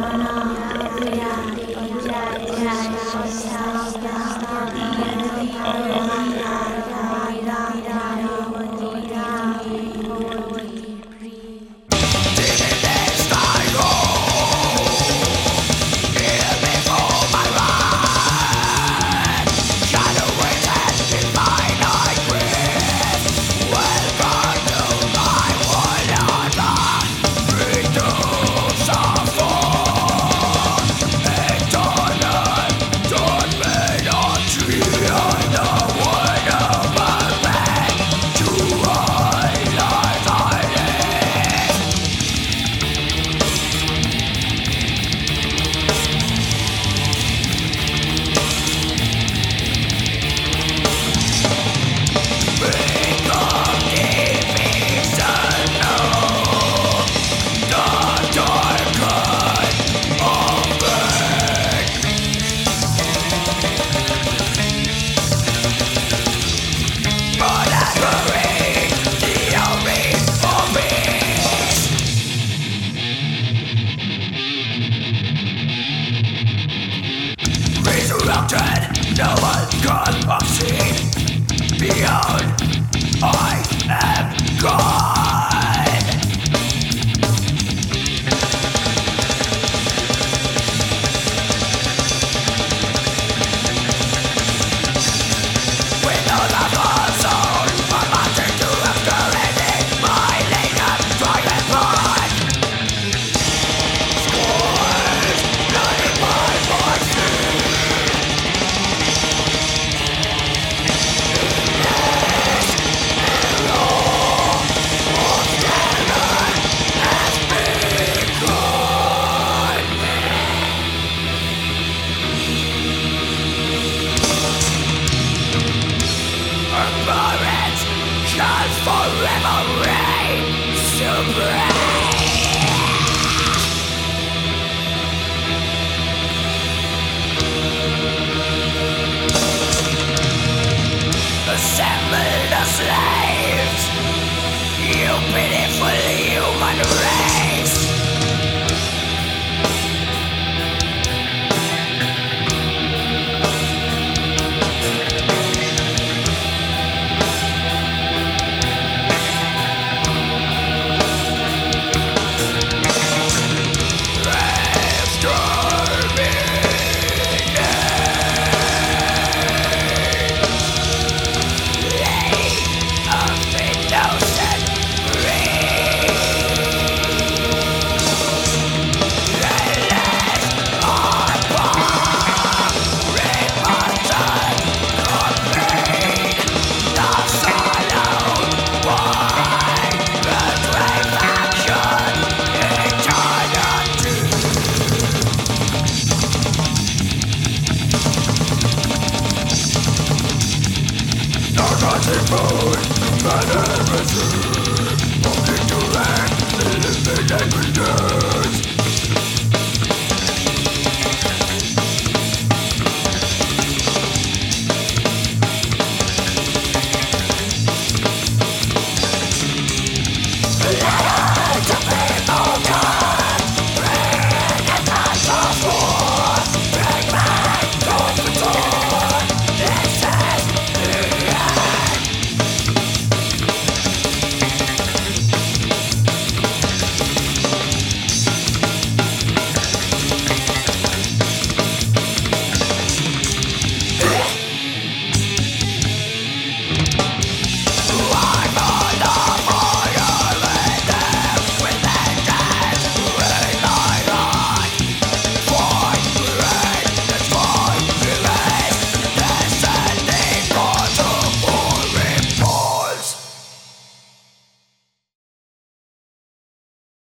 Resurrected, Assemble the slaves, you pitiful human race. Eliminate me now